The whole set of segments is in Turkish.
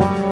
Bye.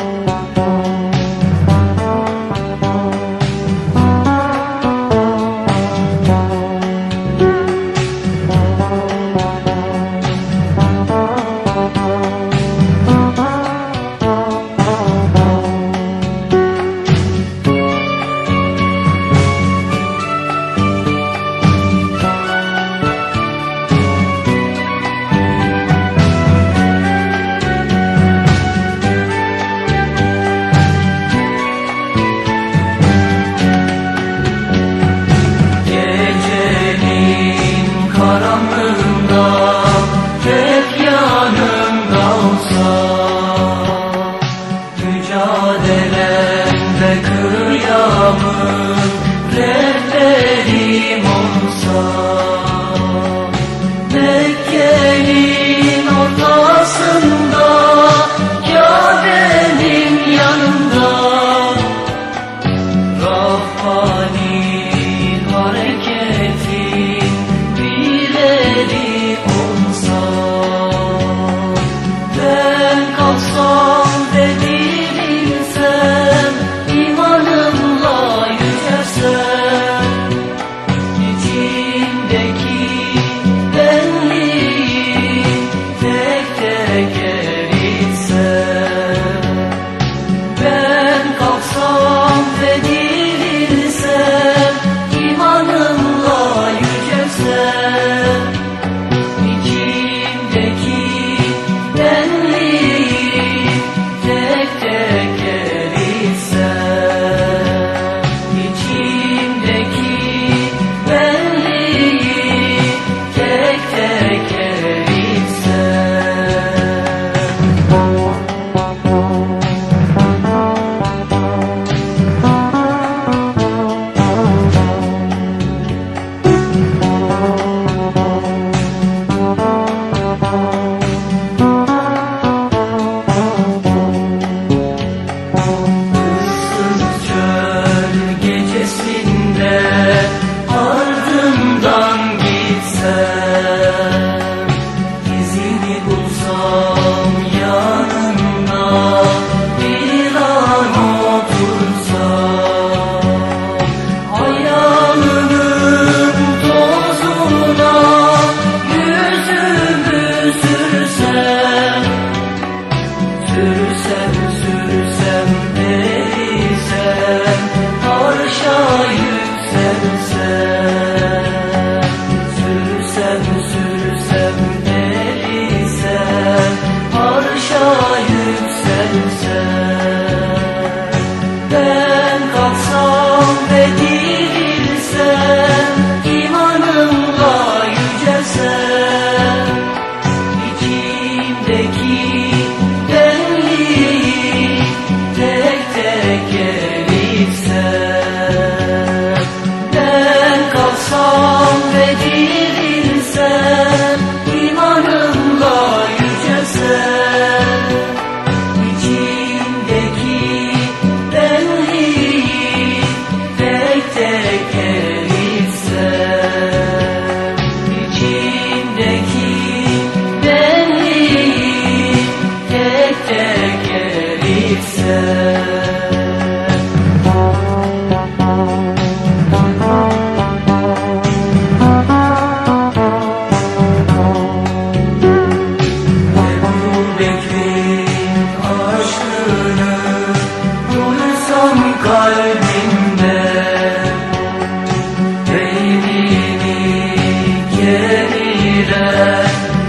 gider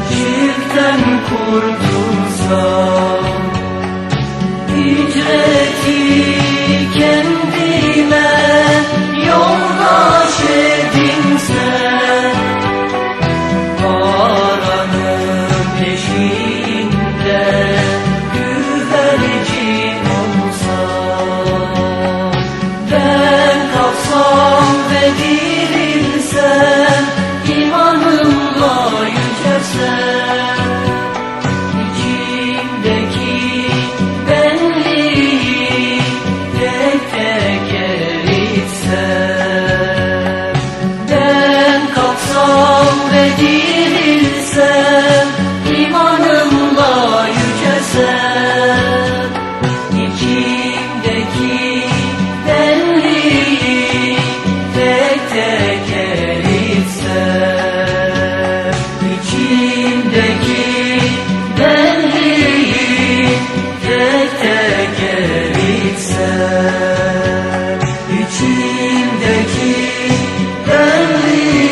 Şirkten kurtulsa Maria.